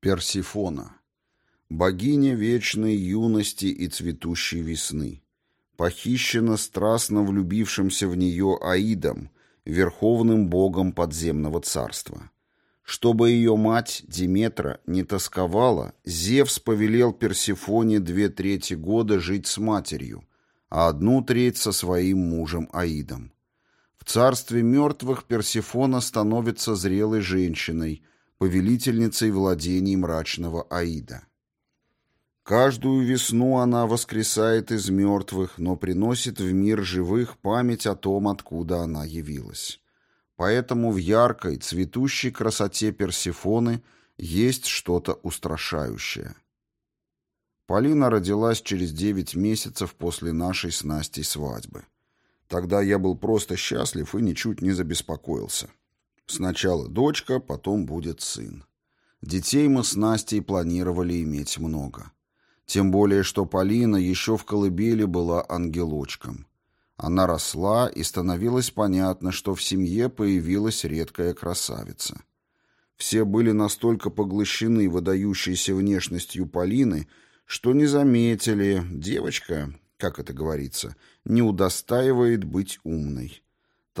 Персифона. Богиня вечной юности и цветущей весны. Похищена страстно влюбившимся в нее Аидом, верховным богом подземного царства. Чтобы ее мать, Диметра, не тосковала, Зевс повелел Персифоне две трети года жить с матерью, а одну треть со своим мужем Аидом. В царстве мертвых Персифона становится зрелой женщиной, повелительницей владений мрачного Аида. Каждую весну она воскресает из мертвых, но приносит в мир живых память о том, откуда она явилась. Поэтому в яркой, цветущей красоте Персифоны есть что-то устрашающее. Полина родилась через девять месяцев после нашей с Настей свадьбы. Тогда я был просто счастлив и ничуть не забеспокоился. Сначала дочка, потом будет сын. Детей мы с Настей планировали иметь много. Тем более, что Полина еще в колыбели была ангелочком. Она росла, и становилось понятно, что в семье появилась редкая красавица. Все были настолько поглощены выдающейся внешностью Полины, что не заметили, девочка, как это говорится, не удостаивает быть умной.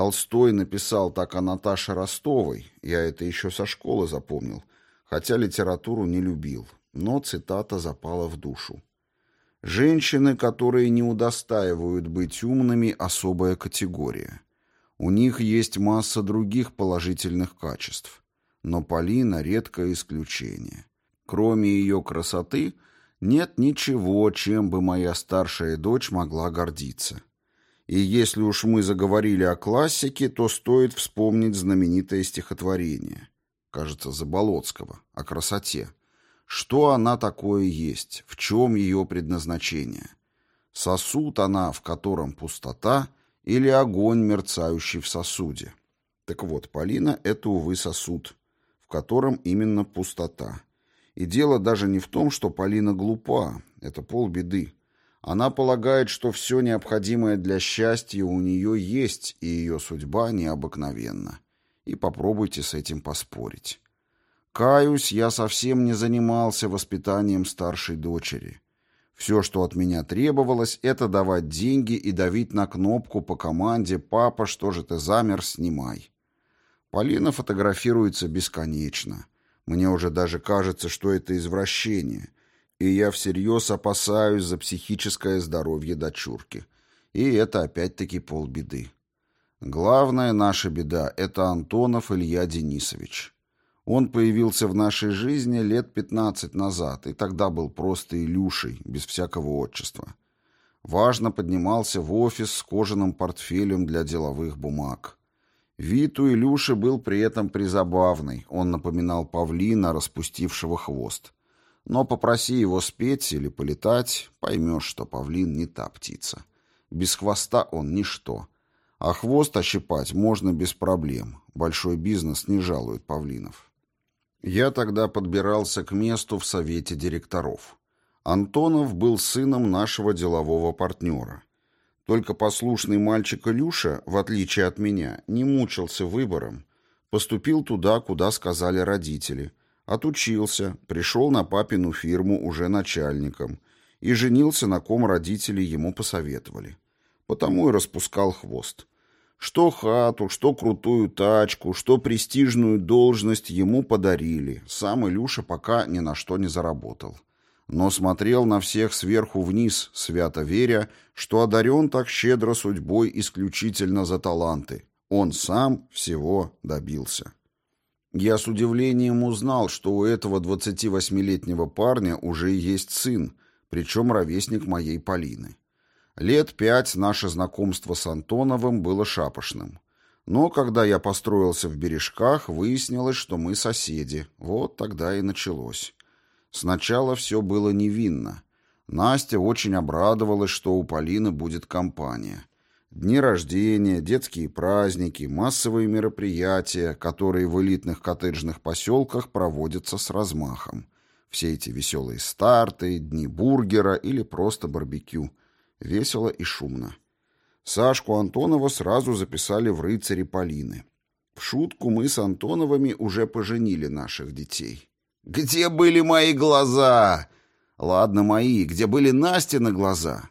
Толстой написал так о Наташе Ростовой, я это еще со школы запомнил, хотя литературу не любил но цитата запала в душу. Женщины, которые не удостаивают быть умными, особая категория. У них есть масса других положительных качеств. Но Полина — редкое исключение. Кроме ее красоты, нет ничего, чем бы моя старшая дочь могла гордиться. И если уж мы заговорили о классике, то стоит вспомнить знаменитое стихотворение, кажется, Заболоцкого, о красоте. Что она такое есть, в чем ее предназначение? Сосуд она, в котором пустота, или огонь, мерцающий в сосуде? Так вот, Полина — это, увы, сосуд, в котором именно пустота. И дело даже не в том, что Полина глупа, это полбеды. Она полагает, что все необходимое для счастья у нее есть, и ее судьба необыкновенна. И попробуйте с этим поспорить. Каюсь, я совсем не занимался воспитанием старшей дочери. Все, что от меня требовалось, это давать деньги и давить на кнопку по команде «Папа, что же ты замер, снимай». Полина фотографируется бесконечно. Мне уже даже кажется, что это извращение. И я всерьез опасаюсь за психическое здоровье дочурки. И это опять-таки полбеды. Главная наша беда — это Антонов Илья Денисович. Он появился в нашей жизни лет 15 назад, и тогда был просто Илюшей, без всякого отчества. Важно поднимался в офис с кожаным портфелем для деловых бумаг. Вид у Илюши был при этом призабавный, он напоминал павлина, распустившего хвост. Но попроси его спеть или полетать, поймешь, что павлин не та птица. Без хвоста он ничто. А хвост ощипать можно без проблем. Большой бизнес не жалует павлинов. Я тогда подбирался к месту в совете директоров. Антонов был сыном нашего делового партнера. Только послушный мальчик Илюша, в отличие от меня, не мучился выбором. Поступил туда, куда сказали родители. Отучился, пришел на папину фирму уже начальником и женился на ком родители ему посоветовали. Потому и распускал хвост. Что хату, что крутую тачку, что престижную должность ему подарили. Сам Илюша пока ни на что не заработал. Но смотрел на всех сверху вниз, свято веря, что одарен так щедро судьбой исключительно за таланты. Он сам всего добился. Я с удивлением узнал, что у этого 28-летнего парня уже есть сын, причем ровесник моей Полины. Лет пять наше знакомство с Антоновым было шапошным. Но когда я построился в бережках, выяснилось, что мы соседи. Вот тогда и началось. Сначала все было невинно. Настя очень обрадовалась, что у Полины будет компания. Дни рождения, детские праздники, массовые мероприятия, которые в элитных коттеджных поселках проводятся с размахом. Все эти веселые старты, дни бургера или просто барбекю. Весело и шумно. Сашку Антонова сразу записали в рыцари Полины. В шутку мы с Антоновыми уже поженили наших детей. Где были мои глаза? Ладно, мои, где были Настины глаза?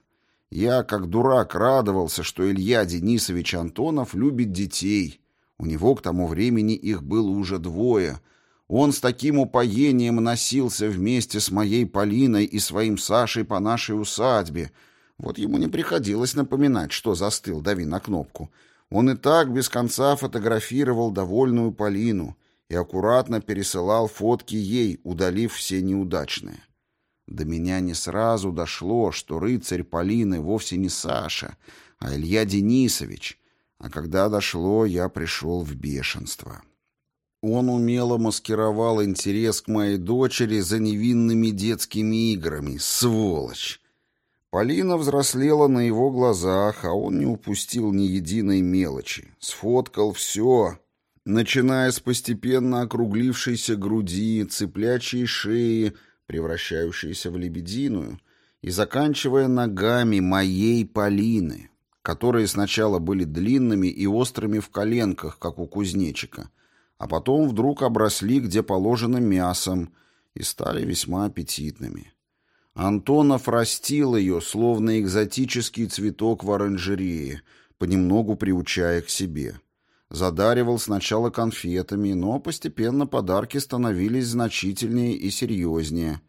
Я, как дурак, радовался, что Илья Денисович Антонов любит детей. У него к тому времени их было уже двое. Он с таким упоением носился вместе с моей Полиной и своим Сашей по нашей усадьбе. Вот ему не приходилось напоминать, что застыл, дави на кнопку. Он и так без конца фотографировал довольную Полину и аккуратно пересылал фотки ей, удалив все неудачные. До меня не сразу дошло, что рыцарь Полины вовсе не Саша, а Илья Денисович, а когда дошло, я пришел в бешенство. Он умело маскировал интерес к моей дочери за невинными детскими играми, сволочь. Полина взрослела на его глазах, а он не упустил ни единой мелочи. Сфоткал все, начиная с постепенно округлившейся груди, цыплячьей шеи, превращающейся в лебединую, и заканчивая ногами моей Полины, которые сначала были длинными и острыми в коленках, как у кузнечика, а потом вдруг обросли, где положено, мясом и стали весьма аппетитными. Антонов растил ее, словно экзотический цветок в оранжерее, понемногу приучая к себе. Задаривал сначала конфетами, но постепенно подарки становились значительнее и серьезнее.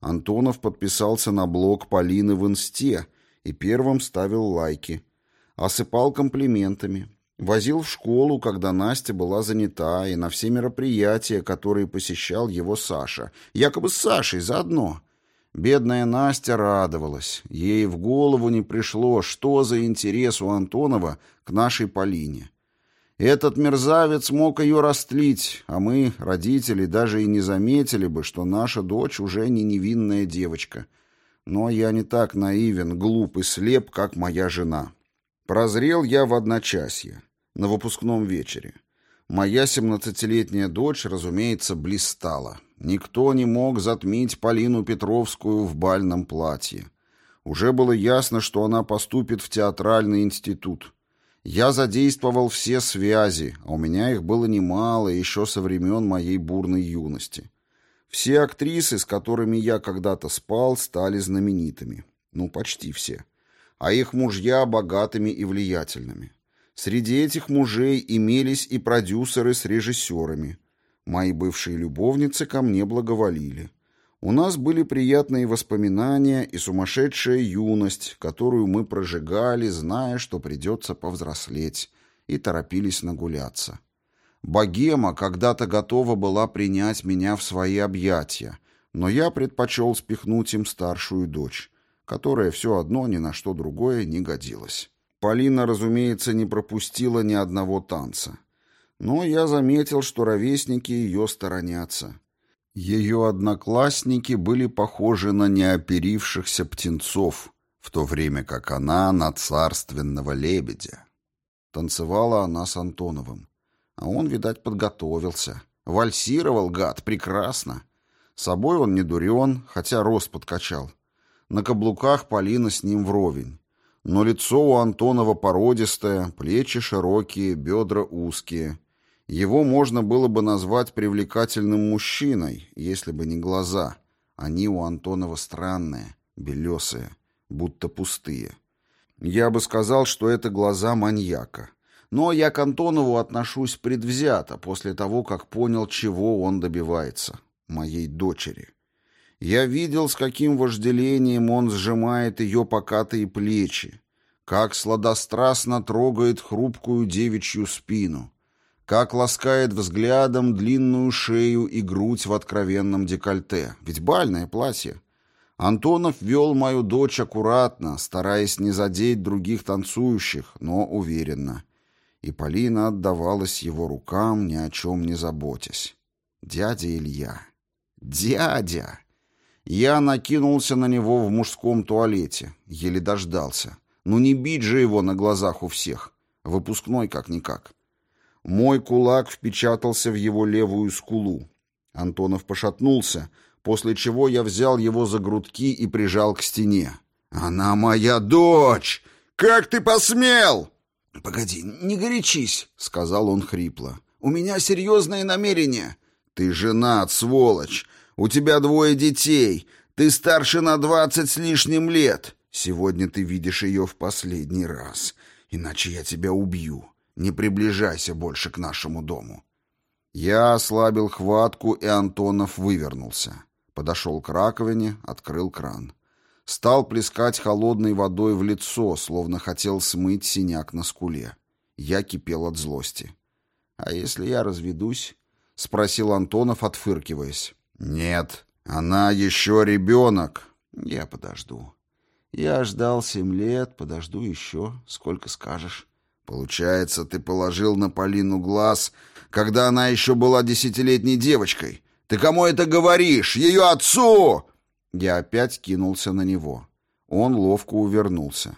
Антонов подписался на блог Полины в инсте и первым ставил лайки. Осыпал комплиментами. Возил в школу, когда Настя была занята, и на все мероприятия, которые посещал его Саша. Якобы с Сашей заодно. Бедная Настя радовалась. Ей в голову не пришло, что за интерес у Антонова к нашей Полине. Этот мерзавец мог ее растлить, а мы, родители, даже и не заметили бы, что наша дочь уже не невинная девочка. Но я не так наивен, глуп и слеп, как моя жена. Прозрел я в одночасье, на выпускном вечере. Моя семнадцатилетняя дочь, разумеется, блистала. Никто не мог затмить Полину Петровскую в бальном платье. Уже было ясно, что она поступит в театральный институт. Я задействовал все связи, а у меня их было немало еще со времен моей бурной юности. Все актрисы, с которыми я когда-то спал, стали знаменитыми. Ну, почти все. А их мужья богатыми и влиятельными. Среди этих мужей имелись и продюсеры с режиссерами. Мои бывшие любовницы ко мне благоволили. У нас были приятные воспоминания и сумасшедшая юность, которую мы прожигали, зная, что придется повзрослеть, и торопились нагуляться. Богема когда-то готова была принять меня в свои объятия, но я предпочел спихнуть им старшую дочь, которая все одно ни на что другое не годилась. Полина, разумеется, не пропустила ни одного танца. Но я заметил, что ровесники ее сторонятся. Ее одноклассники были похожи на неоперившихся птенцов, в то время как она на царственного лебедя. Танцевала она с Антоновым. А он, видать, подготовился. Вальсировал, гад, прекрасно. Собой он не дурен, хотя рост подкачал. На каблуках Полина с ним вровень. Но лицо у Антонова породистое, плечи широкие, бедра узкие. Его можно было бы назвать привлекательным мужчиной, если бы не глаза. Они у Антонова странные, белесые, будто пустые. Я бы сказал, что это глаза маньяка. Но я к Антонову отношусь предвзято после того, как понял, чего он добивается. Моей дочери. Я видел, с каким вожделением он сжимает ее покатые плечи, как сладострастно трогает хрупкую девичью спину, как ласкает взглядом длинную шею и грудь в откровенном декольте. Ведь бальное платье. Антонов вел мою дочь аккуратно, стараясь не задеть других танцующих, но уверенно. И Полина отдавалась его рукам, ни о чем не заботясь. Дядя Илья. Дядя! Я накинулся на него в мужском туалете. Еле дождался. Ну не бить же его на глазах у всех. Выпускной как-никак. Мой кулак впечатался в его левую скулу. Антонов пошатнулся, после чего я взял его за грудки и прижал к стене. «Она моя дочь! Как ты посмел?» «Погоди, не горячись», — сказал он хрипло. «У меня серьезные намерения». «Ты женат, сволочь! У тебя двое детей. Ты старше на двадцать с лишним лет. Сегодня ты видишь ее в последний раз. Иначе я тебя убью. Не приближайся больше к нашему дому». Я ослабил хватку, и Антонов вывернулся. Подошел к раковине, открыл кран. Стал плескать холодной водой в лицо, словно хотел смыть синяк на скуле. Я кипел от злости. «А если я разведусь?» — спросил Антонов, отфыркиваясь. «Нет, она еще ребенок». «Я подожду. Я ждал семь лет, подожду еще. Сколько скажешь?» «Получается, ты положил на Полину глаз, когда она еще была десятилетней девочкой. Ты кому это говоришь? Ее отцу!» Я опять кинулся на него. Он ловко увернулся.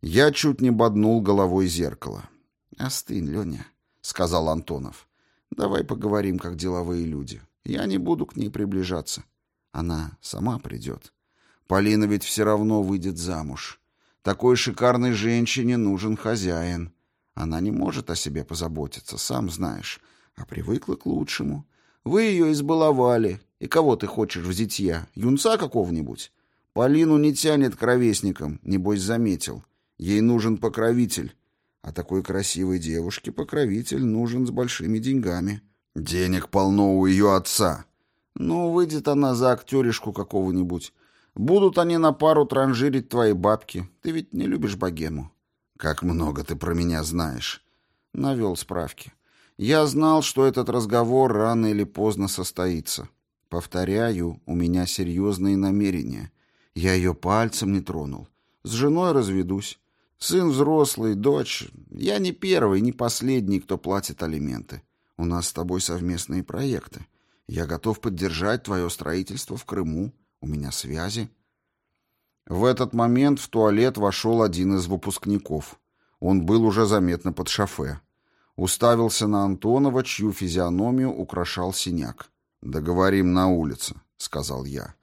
Я чуть не боднул головой зеркало. «Остынь, Леня», — сказал Антонов. «Давай поговорим, как деловые люди. Я не буду к ней приближаться. Она сама придет. Полина ведь все равно выйдет замуж. Такой шикарной женщине нужен хозяин. Она не может о себе позаботиться, сам знаешь, а привыкла к лучшему. Вы ее избаловали, и кого ты хочешь в зятья? Юнца какого-нибудь? Полину не тянет к ровесникам, небось заметил. Ей нужен покровитель. А такой красивой девушке покровитель нужен с большими деньгами. Денег полно у ее отца. Ну, выйдет она за актеришку какого-нибудь. Будут они на пару транжирить твои бабки. Ты ведь не любишь богему. Как много ты про меня знаешь. Навел справки. Я знал, что этот разговор рано или поздно состоится. Повторяю, у меня серьезные намерения. Я ее пальцем не тронул. С женой разведусь. Сын взрослый, дочь. Я не первый, не последний, кто платит алименты. У нас с тобой совместные проекты. Я готов поддержать твое строительство в Крыму. У меня связи. В этот момент в туалет вошел один из выпускников. Он был уже заметно под шофе. Уставился на Антонова, чью физиономию украшал синяк. «Договорим на улице», — сказал я.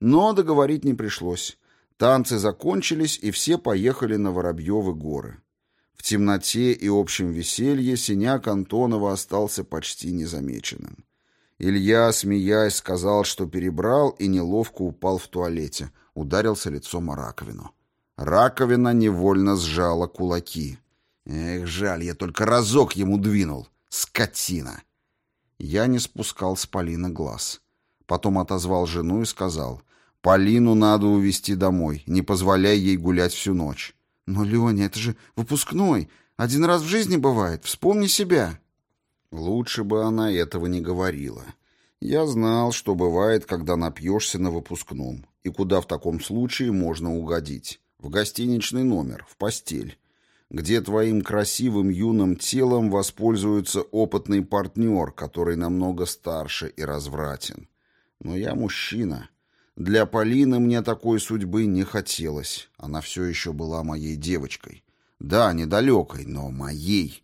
Но договорить не пришлось. Танцы закончились, и все поехали на Воробьевы горы. В темноте и общем веселье синяк Антонова остался почти незамеченным. Илья, смеясь, сказал, что перебрал и неловко упал в туалете, ударился лицом о раковину. Раковина невольно сжала кулаки. Эх, жаль, я только разок ему двинул. Скотина! Я не спускал с Полины глаз. Потом отозвал жену и сказал, «Полину надо увезти домой, не позволяй ей гулять всю ночь». «Но, Леня, это же выпускной. Один раз в жизни бывает. Вспомни себя». Лучше бы она этого не говорила. Я знал, что бывает, когда напьешься на выпускном, и куда в таком случае можно угодить. В гостиничный номер, в постель где твоим красивым юным телом воспользуется опытный партнер, который намного старше и развратен. Но я мужчина. Для Полины мне такой судьбы не хотелось. Она все еще была моей девочкой. Да, недалекой, но моей.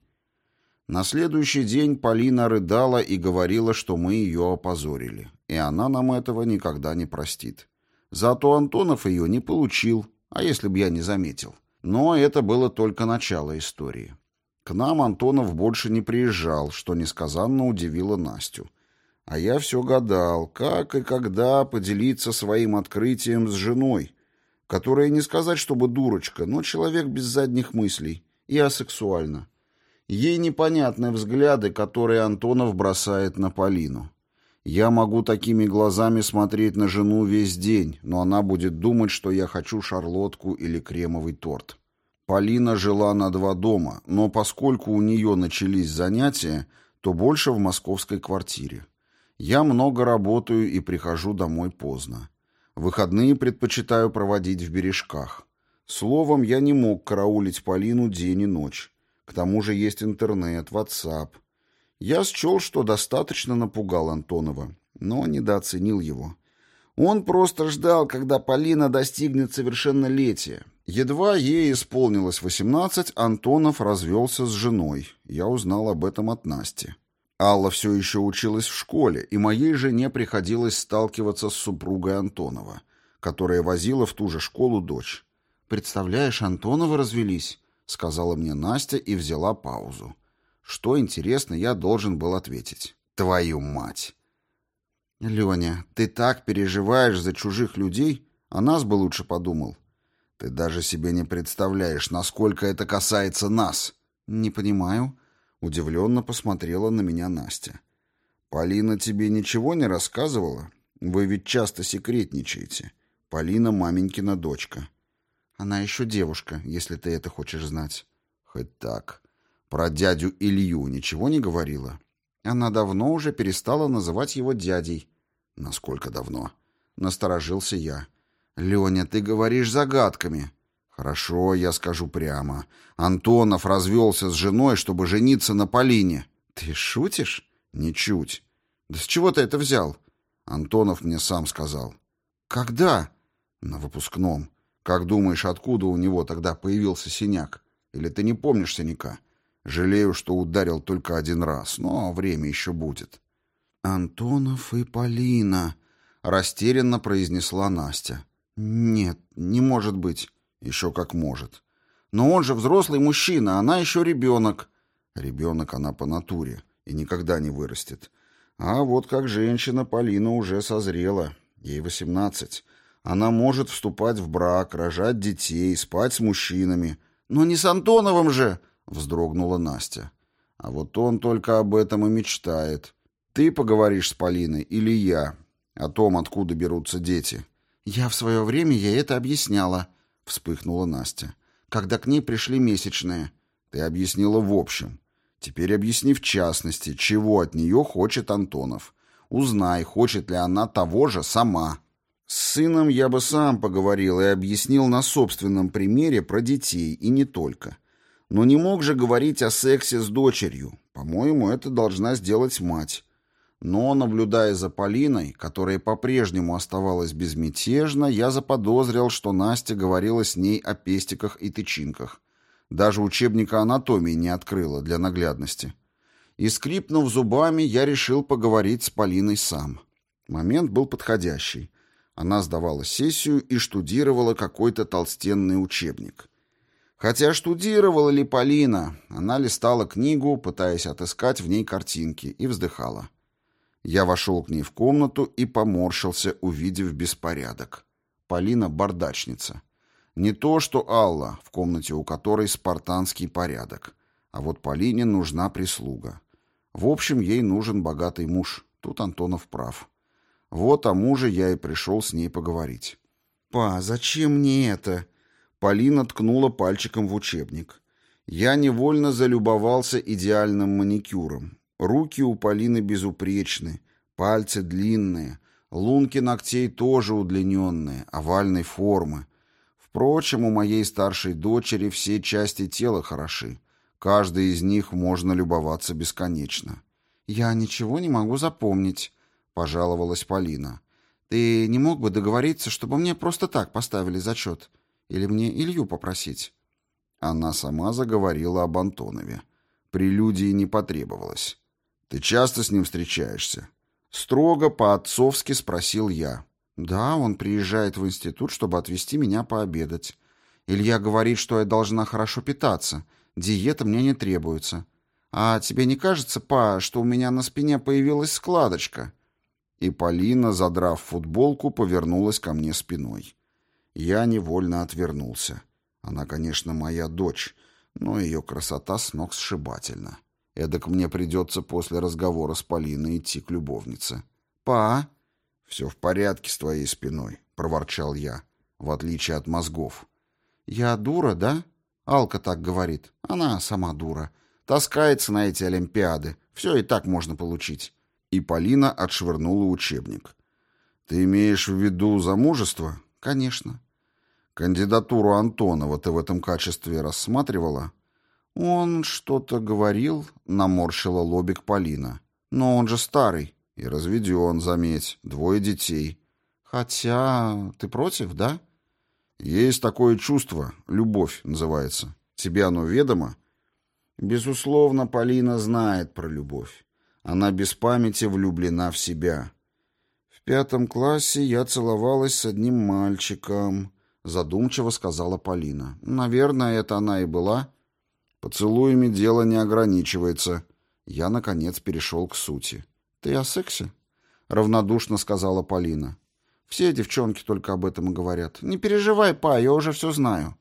На следующий день Полина рыдала и говорила, что мы ее опозорили. И она нам этого никогда не простит. Зато Антонов ее не получил, а если бы я не заметил. Но это было только начало истории. К нам Антонов больше не приезжал, что несказанно удивило Настю. А я все гадал, как и когда поделиться своим открытием с женой, которая не сказать, чтобы дурочка, но человек без задних мыслей и асексуальна. Ей непонятны взгляды, которые Антонов бросает на Полину. Я могу такими глазами смотреть на жену весь день, но она будет думать, что я хочу шарлотку или кремовый торт. Полина жила на два дома, но поскольку у нее начались занятия, то больше в московской квартире. Я много работаю и прихожу домой поздно. Выходные предпочитаю проводить в бережках. Словом, я не мог караулить Полину день и ночь. К тому же есть интернет, WhatsApp. Я счел, что достаточно напугал Антонова, но недооценил его. Он просто ждал, когда Полина достигнет совершеннолетия. Едва ей исполнилось 18, Антонов развелся с женой. Я узнал об этом от Насти. Алла все еще училась в школе, и моей жене приходилось сталкиваться с супругой Антонова, которая возила в ту же школу дочь. «Представляешь, Антоновы развелись», — сказала мне Настя и взяла паузу. Что интересно, я должен был ответить. «Твою мать!» «Леня, ты так переживаешь за чужих людей? О нас бы лучше подумал». «Ты даже себе не представляешь, насколько это касается нас». «Не понимаю». Удивленно посмотрела на меня Настя. «Полина тебе ничего не рассказывала? Вы ведь часто секретничаете. Полина маменькина дочка». «Она еще девушка, если ты это хочешь знать». «Хоть так. Про дядю Илью ничего не говорила?» Она давно уже перестала называть его дядей. «Насколько давно?» Насторожился я. «Леня, ты говоришь загадками». «Хорошо, я скажу прямо. Антонов развелся с женой, чтобы жениться на Полине». «Ты шутишь?» «Ничуть». «Да с чего ты это взял?» Антонов мне сам сказал. «Когда?» «На выпускном. Как думаешь, откуда у него тогда появился синяк? Или ты не помнишь синяка?» Жалею, что ударил только один раз, но время еще будет. «Антонов и Полина», — растерянно произнесла Настя. «Нет, не может быть». «Еще как может». «Но он же взрослый мужчина, она еще ребенок». «Ребенок она по натуре и никогда не вырастет. А вот как женщина Полина уже созрела. Ей восемнадцать. Она может вступать в брак, рожать детей, спать с мужчинами. Но не с Антоновым же!» — вздрогнула Настя. «А вот он только об этом и мечтает. Ты поговоришь с Полиной или я? О том, откуда берутся дети». «Я в свое время ей это объясняла», — вспыхнула Настя. «Когда к ней пришли месячные». «Ты объяснила в общем. Теперь объясни в частности, чего от нее хочет Антонов. Узнай, хочет ли она того же сама». С сыном я бы сам поговорил и объяснил на собственном примере про детей, и не только. Но не мог же говорить о сексе с дочерью. По-моему, это должна сделать мать. Но, наблюдая за Полиной, которая по-прежнему оставалась безмятежна, я заподозрил, что Настя говорила с ней о пестиках и тычинках. Даже учебника анатомии не открыла для наглядности. И, скрипнув зубами, я решил поговорить с Полиной сам. Момент был подходящий. Она сдавала сессию и штудировала какой-то толстенный учебник. Хотя штудировала ли Полина, она листала книгу, пытаясь отыскать в ней картинки, и вздыхала. Я вошел к ней в комнату и поморщился, увидев беспорядок. Полина — бардачница. Не то, что Алла, в комнате у которой спартанский порядок. А вот Полине нужна прислуга. В общем, ей нужен богатый муж. Тут Антонов прав. Вот о муже я и пришел с ней поговорить. «Па, зачем мне это?» Полина ткнула пальчиком в учебник. Я невольно залюбовался идеальным маникюром. Руки у Полины безупречны, пальцы длинные, лунки ногтей тоже удлиненные, овальной формы. Впрочем, у моей старшей дочери все части тела хороши. Каждой из них можно любоваться бесконечно. «Я ничего не могу запомнить», — пожаловалась Полина. «Ты не мог бы договориться, чтобы мне просто так поставили зачет?» Или мне Илью попросить?» Она сама заговорила об Антонове. Прелюдии не потребовалось. «Ты часто с ним встречаешься?» Строго по-отцовски спросил я. «Да, он приезжает в институт, чтобы отвезти меня пообедать. Илья говорит, что я должна хорошо питаться. Диета мне не требуется. А тебе не кажется, па, что у меня на спине появилась складочка?» И Полина, задрав футболку, повернулась ко мне спиной. Я невольно отвернулся. Она, конечно, моя дочь, но ее красота с ног сшибательна. Эдак мне придется после разговора с Полиной идти к любовнице. «Па!» «Все в порядке с твоей спиной», — проворчал я, в отличие от мозгов. «Я дура, да?» Алка так говорит. Она сама дура. Таскается на эти олимпиады. Все и так можно получить. И Полина отшвырнула учебник. «Ты имеешь в виду замужество?» «Конечно. Кандидатуру Антонова ты в этом качестве рассматривала? Он что-то говорил, наморщила лобик Полина. Но он же старый и разведен, заметь, двое детей. Хотя ты против, да? Есть такое чувство, любовь называется. Тебе оно ведомо? Безусловно, Полина знает про любовь. Она без памяти влюблена в себя. В пятом классе я целовалась с одним мальчиком задумчиво сказала Полина. Наверное, это она и была. Поцелуями дело не ограничивается. Я наконец перешел к сути. Ты о сексе? — равнодушно сказала Полина. «Все девчонки только об этом и говорят. Не переживай, па, я уже все знаю».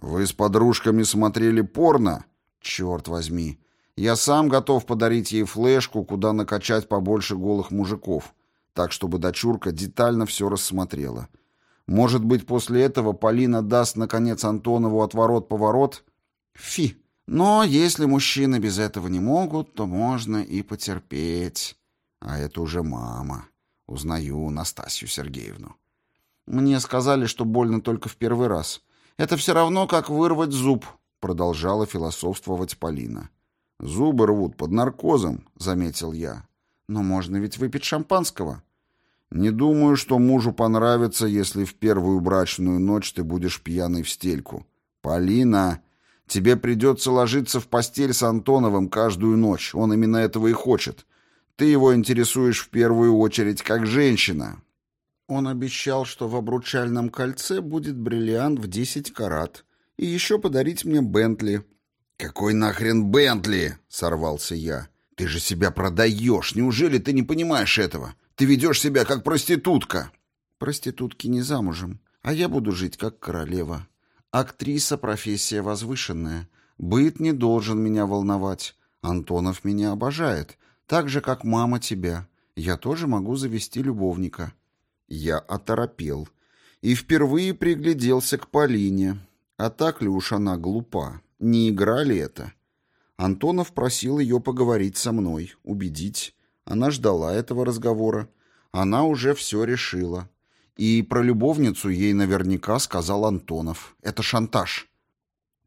«Вы с подружками смотрели порно?» «Черт возьми. Я сам готов подарить ей флешку, куда накачать побольше голых мужиков, так, чтобы дочурка детально все рассмотрела. Может быть, после этого Полина даст, наконец, Антонову отворот-поворот? Фи! Но если мужчины без этого не могут, то можно и потерпеть. А это уже мама. Узнаю Настасью Сергеевну. Мне сказали, что больно только в первый раз. Это все равно, как вырвать зуб, продолжала философствовать Полина. Зубы рвут под наркозом, заметил я. Но можно ведь выпить шампанского. Не думаю, что мужу понравится, если в первую брачную ночь ты будешь пьяный в стельку. Полина, тебе придется ложиться в постель с Антоновым каждую ночь. Он именно этого и хочет. Ты его интересуешь в первую очередь как женщина. Он обещал, что в обручальном кольце будет бриллиант в 10 карат. И еще подарить мне Бентли. «Какой нахрен Бентли?» — сорвался я. «Ты же себя продаешь. Неужели ты не понимаешь этого? Ты ведешь себя как проститутка. Проститутки не замужем, а я буду жить как королева. Актриса — профессия возвышенная. Быт не должен меня волновать. Антонов меня обожает, так же, как мама тебя. Я тоже могу завести любовника. Я оторопел и впервые пригляделся к Полине. А так ли уж она глупа? Не игра ли это? Антонов просил ее поговорить со мной, убедить. Она ждала этого разговора. Она уже все решила. И про любовницу ей наверняка сказал Антонов. Это шантаж.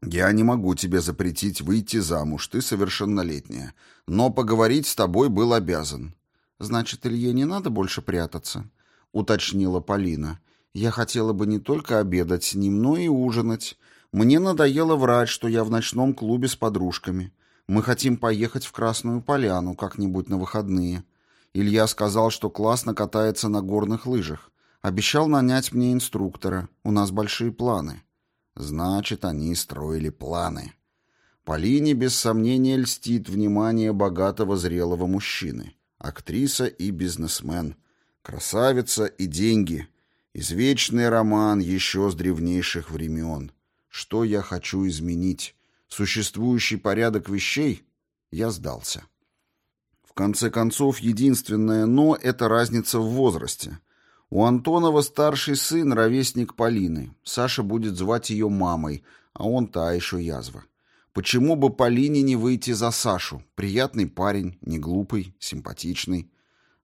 «Я не могу тебе запретить выйти замуж, ты совершеннолетняя. Но поговорить с тобой был обязан». «Значит, Илье не надо больше прятаться?» — уточнила Полина. «Я хотела бы не только обедать с ним, но и ужинать. Мне надоело врать, что я в ночном клубе с подружками. Мы хотим поехать в Красную Поляну как-нибудь на выходные. Илья сказал, что классно катается на горных лыжах. Обещал нанять мне инструктора. У нас большие планы. Значит, они строили планы. Полине без сомнения льстит внимание богатого зрелого мужчины. Актриса и бизнесмен. Красавица и деньги. Извечный роман еще с древнейших времен. Что я хочу изменить? Существующий порядок вещей, я сдался. В конце концов, единственное «но» — это разница в возрасте. У Антонова старший сын — ровесник Полины. Саша будет звать ее мамой, а он та еще язва. Почему бы Полине не выйти за Сашу? Приятный парень, не глупый, симпатичный.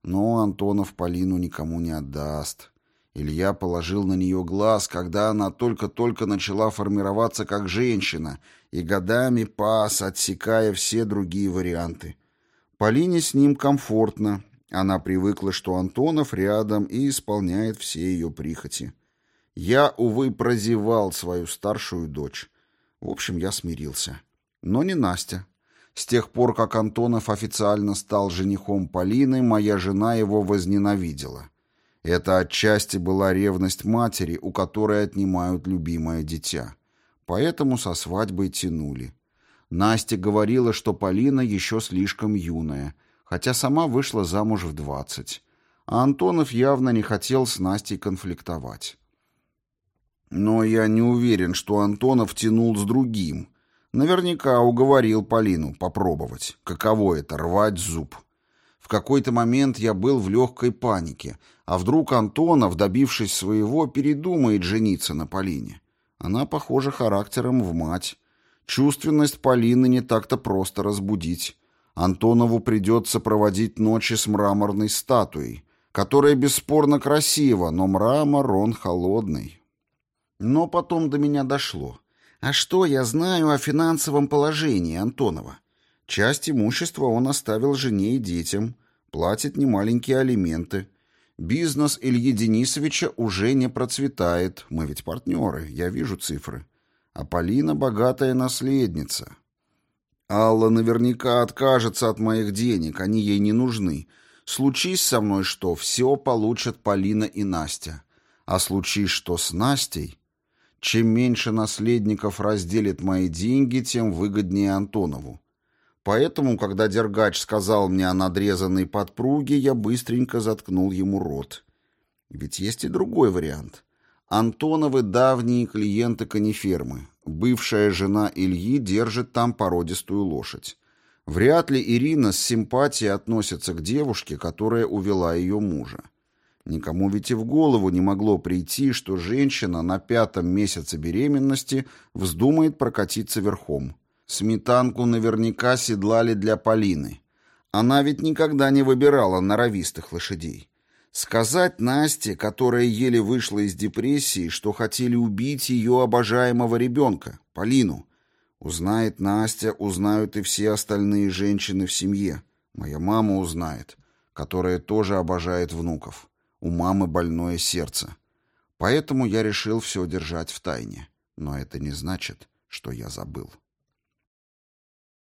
Но Антонов Полину никому не отдаст. Илья положил на нее глаз, когда она только-только начала формироваться как женщина, и годами пас, отсекая все другие варианты. Полине с ним комфортно. Она привыкла, что Антонов рядом и исполняет все ее прихоти. Я, увы, прозевал свою старшую дочь. В общем, я смирился. Но не Настя. С тех пор, как Антонов официально стал женихом Полины, моя жена его возненавидела. Это отчасти была ревность матери, у которой отнимают любимое дитя. Поэтому со свадьбой тянули. Настя говорила, что Полина еще слишком юная, хотя сама вышла замуж в двадцать. А Антонов явно не хотел с Настей конфликтовать. Но я не уверен, что Антонов тянул с другим. Наверняка уговорил Полину попробовать. Каково это — рвать зуб. В какой-то момент я был в легкой панике. А вдруг Антонов, добившись своего, передумает жениться на Полине? Она похожа характером в мать. Чувственность Полины не так-то просто разбудить. Антонову придется проводить ночи с мраморной статуей, которая бесспорно красива, но мрамор он холодный. Но потом до меня дошло. А что я знаю о финансовом положении Антонова? Часть имущества он оставил жене и детям, платит немаленькие алименты. Бизнес Ильи Денисовича уже не процветает, мы ведь партнеры, я вижу цифры. А Полина богатая наследница. Алла наверняка откажется от моих денег, они ей не нужны. Случись со мной что, все получат Полина и Настя. А случись что с Настей... Чем меньше наследников разделит мои деньги, тем выгоднее Антонову. Поэтому, когда Дергач сказал мне о надрезанной подпруге, я быстренько заткнул ему рот. Ведь есть и другой вариант. Антоновы давние клиенты конифермы. Бывшая жена Ильи держит там породистую лошадь. Вряд ли Ирина с симпатией относится к девушке, которая увела ее мужа. Никому ведь и в голову не могло прийти, что женщина на пятом месяце беременности вздумает прокатиться верхом. Сметанку наверняка седлали для Полины. Она ведь никогда не выбирала норовистых лошадей. Сказать Насте, которая еле вышла из депрессии, что хотели убить ее обожаемого ребенка, Полину. Узнает Настя, узнают и все остальные женщины в семье. Моя мама узнает, которая тоже обожает внуков. У мамы больное сердце. Поэтому я решил все держать в тайне. Но это не значит, что я забыл.